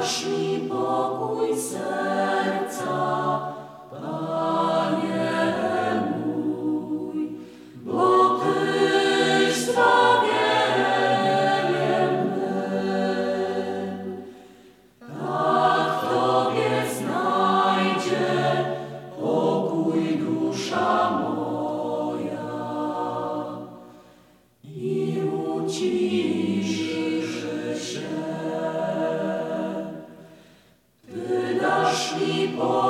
Daš mi pokoj. Oh.